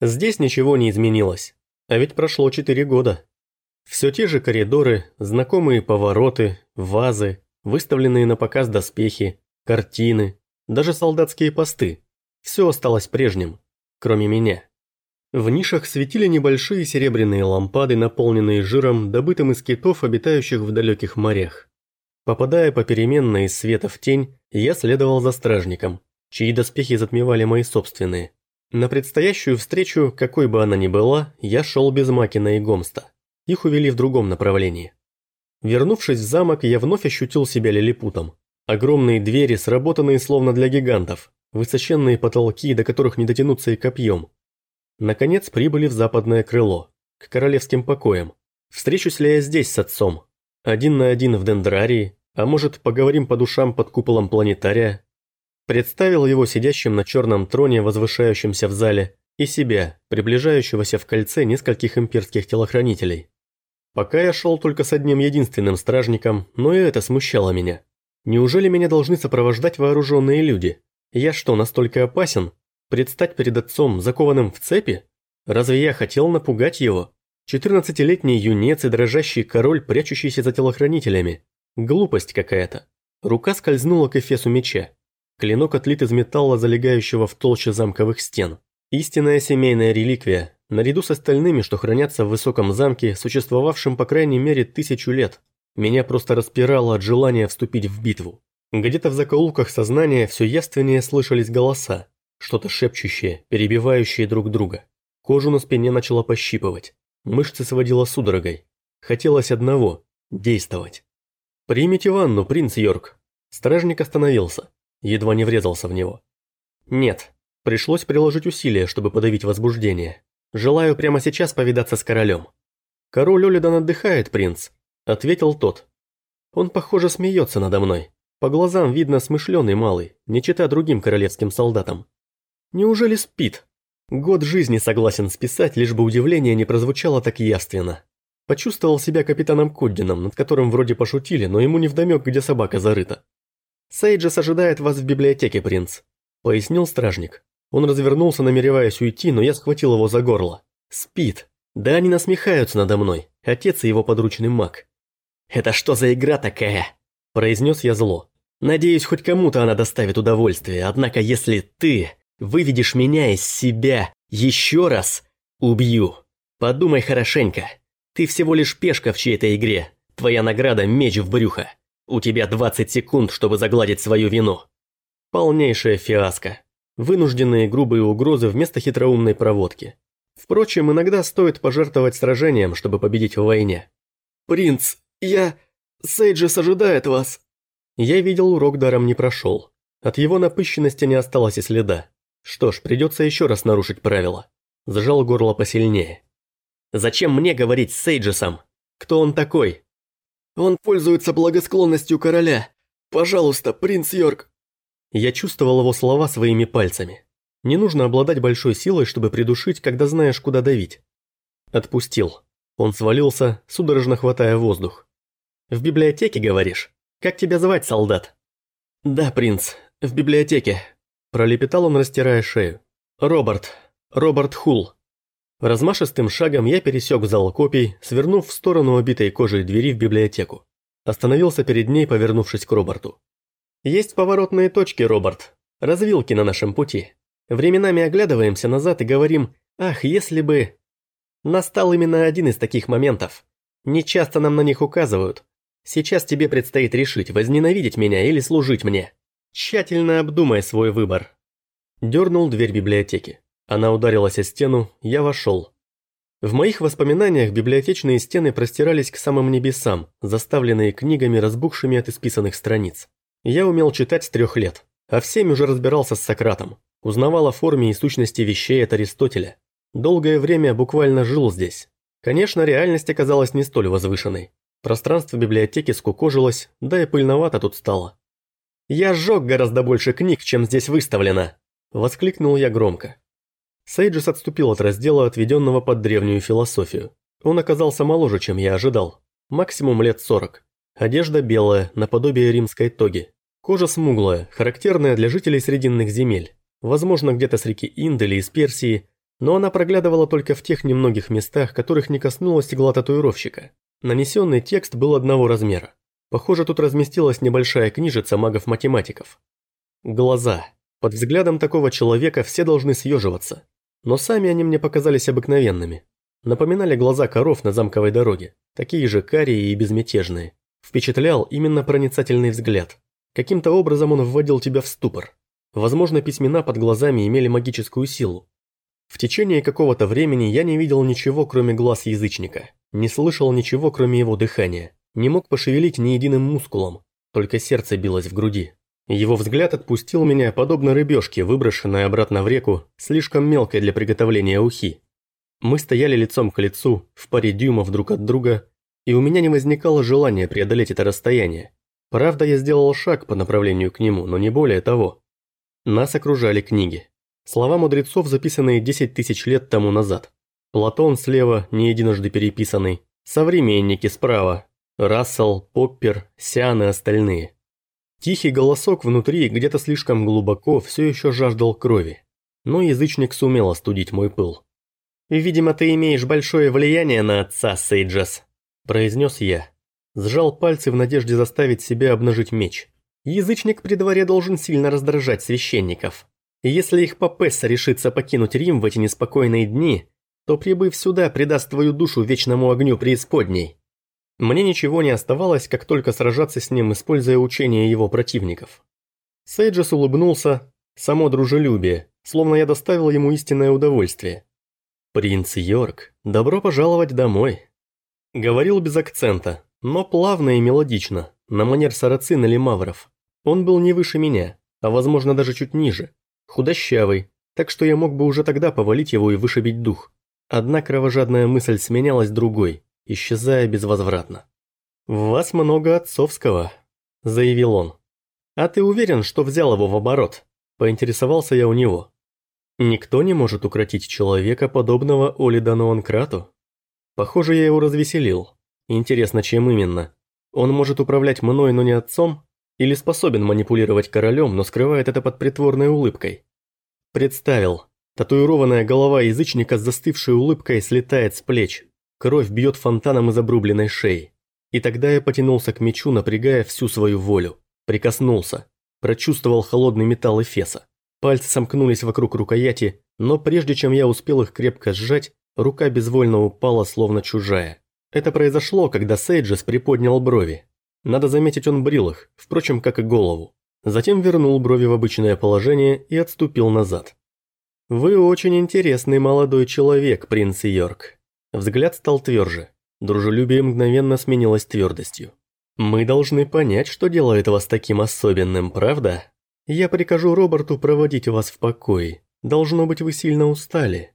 Здесь ничего не изменилось. А ведь прошло четыре года. Все те же коридоры, знакомые повороты, вазы, выставленные на показ доспехи, картины, даже солдатские посты. Все осталось прежним, кроме меня. В нишах светили небольшие серебряные лампады, наполненные жиром, добытым из китов, обитающих в далеких морях. Попадая попеременно из света в тень, я следовал за стражником, чьи доспехи затмевали мои собственные. На предстоящую встречу, какой бы она ни была, я шел без Макина и Гомста. Их увели в другом направлении. Вернувшись в замок, я вновь ощутил себя лилипутом. Огромные двери, сработанные словно для гигантов, высоченные потолки, до которых не дотянуться и копьем. Наконец прибыли в западное крыло, к королевским покоям. Встречусь ли я здесь с отцом? Один на один в Дендрарии, а может поговорим по душам под куполом планетария? Представил его сидящим на черном троне, возвышающемся в зале, и себя, приближающегося в кольце нескольких имперских телохранителей. Пока я шел только с одним единственным стражником, но и это смущало меня. Неужели меня должны сопровождать вооруженные люди? Я что, настолько опасен? Предстать перед отцом, закованным в цепи? Разве я хотел напугать его? Четырнадцатилетний юнец и дрожащий король, прячущийся за телохранителями. Глупость какая-то. Рука скользнула к эфесу меча. Клинок отлит из металла, залегающего в толще замковых стен. Истинная семейная реликвия, наряду с остальными, что хранятся в высоком замке, существовавшем по крайней мере тысячу лет. Меня просто распирало от желания вступить в битву. Где-то в закоулках сознания все явственнее слышались голоса, что-то шепчущее, перебивающее друг друга. Кожу на спине начало пощипывать. Мышцы сводила судорогой. Хотелось одного – действовать. «Примите ванну, принц Йорк». Стражник остановился. Едва не врезался в него. «Нет. Пришлось приложить усилия, чтобы подавить возбуждение. Желаю прямо сейчас повидаться с королем». «Король Олидан отдыхает, принц», – ответил тот. «Он, похоже, смеется надо мной. По глазам видно смышленый малый, не чита другим королевским солдатам. Неужели спит?» Год жизни согласен списать, лишь бы удивление не прозвучало так явственно. Почувствовал себя капитаном Коддином, над которым вроде пошутили, но ему невдомёк, где собака зарыта. «Сейджес ожидает вас в библиотеке, принц», – пояснил стражник. Он развернулся, намереваясь уйти, но я схватил его за горло. «Спит. Да они насмехаются надо мной, отец и его подручный маг». «Это что за игра такая?» – произнес я зло. «Надеюсь, хоть кому-то она доставит удовольствие, однако если ты Выведешь меня из себя еще раз – убью. Подумай хорошенько. Ты всего лишь пешка в чьей-то игре. Твоя награда – меч в брюхо. У тебя 20 секунд, чтобы загладить свою вину. Полнейшая фиаско. Вынужденные грубые угрозы вместо хитроумной проводки. Впрочем, иногда стоит пожертвовать сражением, чтобы победить в войне. «Принц, я... Сейджес ожидает вас». Я видел, урок даром не прошел. От его напыщенности не осталось и следа. Что ж, придется еще раз нарушить правила. Зажал горло посильнее. Зачем мне говорить с Сейджесом? Кто он такой? Он пользуется благосклонностью короля. Пожалуйста, принц Йорк. Я чувствовал его слова своими пальцами. Не нужно обладать большой силой, чтобы придушить, когда знаешь, куда давить. Отпустил. Он свалился, судорожно хватая воздух. «В библиотеке, говоришь? Как тебя звать, солдат?» «Да, принц, в библиотеке. Пролепетал он, растирая шею. «Роберт. Роберт Хул». Размашистым шагом я пересек зал копий, свернув в сторону обитой кожей двери в библиотеку. Остановился перед ней, повернувшись к Роберту. «Есть поворотные точки, Роберт. Развилки на нашем пути. Временами оглядываемся назад и говорим «Ах, если бы...» Настал именно один из таких моментов. Не часто нам на них указывают. Сейчас тебе предстоит решить, возненавидеть меня или служить мне. Тщательно обдумай свой выбор. Дернул дверь библиотеки. Она ударилась о стену, я вошел. В моих воспоминаниях библиотечные стены простирались к самым небесам, заставленные книгами, разбухшими от исписанных страниц. Я умел читать с трех лет, а всеми уже разбирался с Сократом. Узнавал о форме и сущности вещей от Аристотеля. Долгое время буквально жил здесь. Конечно, реальность оказалась не столь возвышенной. Пространство библиотеки скукожилось, да и пыльновато тут стало. «Я сжег гораздо больше книг, чем здесь выставлено!» – воскликнул я громко. Сейджес отступил от раздела, отведенного под древнюю философию. Он оказался моложе, чем я ожидал. Максимум лет сорок. Одежда белая, наподобие римской тоги. Кожа смуглая, характерная для жителей Срединных земель. Возможно, где-то с реки Инд или из Персии. но она проглядывала только в тех немногих местах, которых не коснулась игла татуировщика. Нанесенный текст был одного размера. Похоже, тут разместилась небольшая книжица магов-математиков. Глаза. Под взглядом такого человека все должны съеживаться. Но сами они мне показались обыкновенными. Напоминали глаза коров на замковой дороге, такие же карие и безмятежные. Впечатлял именно проницательный взгляд. Каким-то образом он вводил тебя в ступор. Возможно, письмена под глазами имели магическую силу. В течение какого-то времени я не видел ничего, кроме глаз язычника, не слышал ничего, кроме его дыхания, не мог пошевелить ни единым мускулом, только сердце билось в груди. Его взгляд отпустил меня, подобно рыбешке, выброшенной обратно в реку, слишком мелкой для приготовления ухи. Мы стояли лицом к лицу, в паре дюймов друг от друга, и у меня не возникало желания преодолеть это расстояние. Правда, я сделал шаг по направлению к нему, но не более того. Нас окружали книги. Слова мудрецов, записанные 10 тысяч лет тому назад. Платон слева, не единожды переписанный. Современники справа. Рассел, Поппер, Сиан и остальные. Тихий голосок внутри, где-то слишком глубоко, все еще жаждал крови. Но язычник сумел остудить мой пыл. «Видимо, ты имеешь большое влияние на отца, Сейджас», – произнес я. Сжал пальцы в надежде заставить себя обнажить меч. Язычник при дворе должен сильно раздражать священников. Если их папесса решится покинуть Рим в эти неспокойные дни, то, прибыв сюда, предаст твою душу вечному огню преисподней. Мне ничего не оставалось, как только сражаться с ним, используя учения его противников. Сейджес улыбнулся, само дружелюбие, словно я доставил ему истинное удовольствие. «Принц Йорк, добро пожаловать домой!» Говорил без акцента, но плавно и мелодично, на манер сарацин или мавров. Он был не выше меня, а возможно даже чуть ниже. Худощавый, так что я мог бы уже тогда повалить его и вышибить дух. Одна кровожадная мысль сменялась другой, исчезая безвозвратно. «В вас много отцовского», – заявил он. «А ты уверен, что взял его в оборот?» – поинтересовался я у него. Никто не может укротить человека, подобного Олидану Анкрату. Похоже, я его развеселил. Интересно, чем именно? Он может управлять мной, но не отцом? Или способен манипулировать королем, но скрывает это под притворной улыбкой? Представил. Татуированная голова язычника с застывшей улыбкой слетает с плеч. Кровь бьет фонтаном из обрубленной шеи. И тогда я потянулся к мечу, напрягая всю свою волю. Прикоснулся. Прочувствовал холодный металл Эфеса. Пальцы сомкнулись вокруг рукояти, но прежде чем я успел их крепко сжать, рука безвольно упала, словно чужая. Это произошло, когда Сейджес приподнял брови. Надо заметить, он брил их, впрочем, как и голову. Затем вернул брови в обычное положение и отступил назад. «Вы очень интересный молодой человек, принц Йорк». Взгляд стал тверже. Дружелюбие мгновенно сменилось твердостью. «Мы должны понять, что делает вас таким особенным, правда?» Я прикажу Роберту проводить вас в покой. Должно быть, вы сильно устали».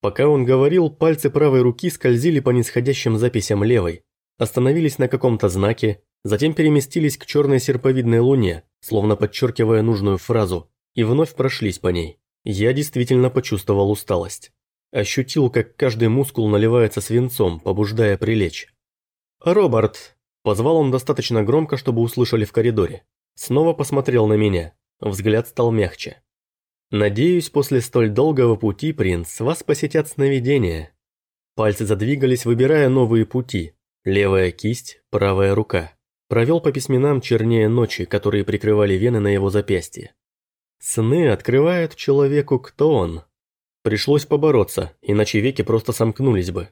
Пока он говорил, пальцы правой руки скользили по нисходящим записям левой, остановились на каком-то знаке, затем переместились к черной серповидной луне, словно подчеркивая нужную фразу, и вновь прошлись по ней. Я действительно почувствовал усталость. Ощутил, как каждый мускул наливается свинцом, побуждая прилечь. «Роберт!» – позвал он достаточно громко, чтобы услышали в коридоре. Снова посмотрел на меня. Взгляд стал мягче. «Надеюсь, после столь долгого пути, принц, вас посетят сновидения». Пальцы задвигались, выбирая новые пути. Левая кисть, правая рука. Провел по письменам чернее ночи, которые прикрывали вены на его запястье. Сны открывают человеку, кто он. Пришлось побороться, иначе веки просто сомкнулись бы.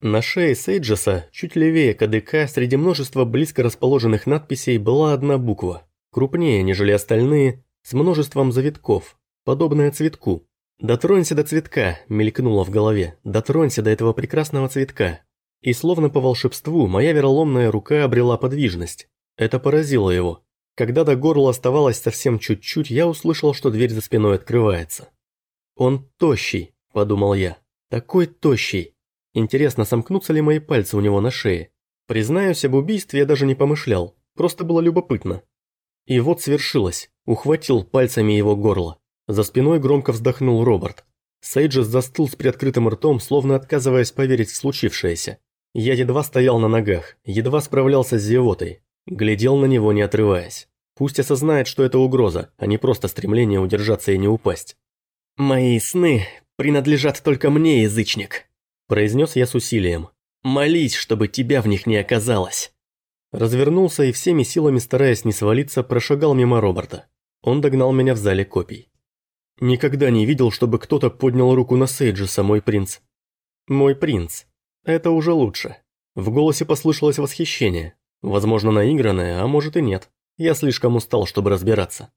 На шее Сейджеса, чуть левее КДК, среди множества близко расположенных надписей была одна буква, крупнее, нежели остальные, с множеством завитков, подобное цветку. «Дотронься до цветка», мелькнуло в голове, «дотронься до этого прекрасного цветка». И словно по волшебству, моя вероломная рука обрела подвижность. Это поразило его. Когда до горла оставалось совсем чуть-чуть, я услышал, что дверь за спиной открывается. «Он тощий», – подумал я. «Такой тощий. Интересно, сомкнутся ли мои пальцы у него на шее? Признаюсь, об убийстве я даже не помышлял. Просто было любопытно. И вот свершилось. Ухватил пальцами его горло. За спиной громко вздохнул Роберт. Сейджес застыл с приоткрытым ртом, словно отказываясь поверить в случившееся. Я едва стоял на ногах, едва справлялся с зевотой. Глядел на него, не отрываясь. Пусть осознает, что это угроза, а не просто стремление удержаться и не упасть. «Мои сны принадлежат только мне, язычник», – произнес я с усилием. «Молись, чтобы тебя в них не оказалось». Развернулся и всеми силами, стараясь не свалиться, прошагал мимо Роберта. Он догнал меня в зале копий. «Никогда не видел, чтобы кто-то поднял руку на Сейджеса, мой принц». «Мой принц. Это уже лучше». В голосе послышалось восхищение. Возможно, наигранное, а может и нет. Я слишком устал, чтобы разбираться.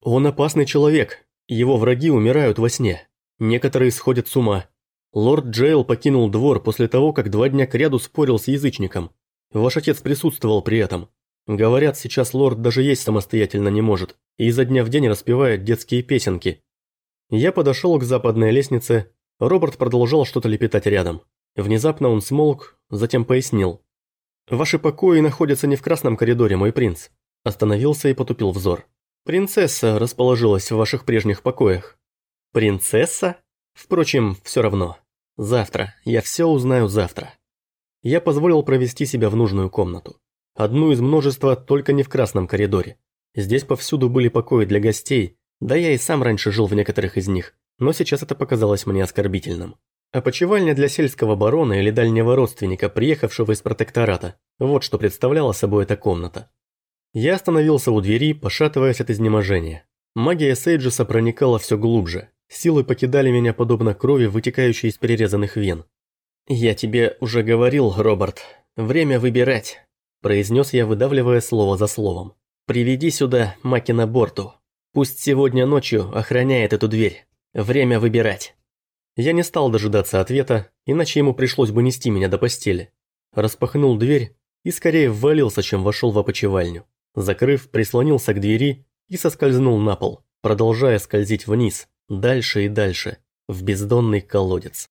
Он опасный человек. Его враги умирают во сне. Некоторые сходят с ума. Лорд Джейл покинул двор после того, как два дня кряду спорил с язычником. Ваш отец присутствовал при этом. Говорят, сейчас лорд даже есть самостоятельно не может, и изо дня в день распевает детские песенки. Я подошел к западной лестнице, Роберт продолжал что-то лепетать рядом. Внезапно он смолк, затем пояснил. «Ваши покои находятся не в красном коридоре, мой принц». Остановился и потупил взор. «Принцесса расположилась в ваших прежних покоях». «Принцесса? Впрочем, все равно. Завтра. Я все узнаю завтра». Я позволил провести себя в нужную комнату. Одну из множества, только не в красном коридоре. Здесь повсюду были покои для гостей, да я и сам раньше жил в некоторых из них, но сейчас это показалось мне оскорбительным. Опочивальня для сельского барона или дальнего родственника, приехавшего из протектората. Вот что представляла собой эта комната. Я остановился у двери, пошатываясь от изнеможения. Магия Сейджеса проникала все глубже. Силы покидали меня подобно крови, вытекающей из перерезанных вен. «Я тебе уже говорил, Роберт, время выбирать», – произнес я, выдавливая слово за словом. «Приведи сюда Макина Борту. Пусть сегодня ночью охраняет эту дверь. Время выбирать». Я не стал дожидаться ответа, иначе ему пришлось бы нести меня до постели. Распахнул дверь и скорее ввалился, чем вошел в опочивальню. Закрыв, прислонился к двери и соскользнул на пол, продолжая скользить вниз, дальше и дальше, в бездонный колодец.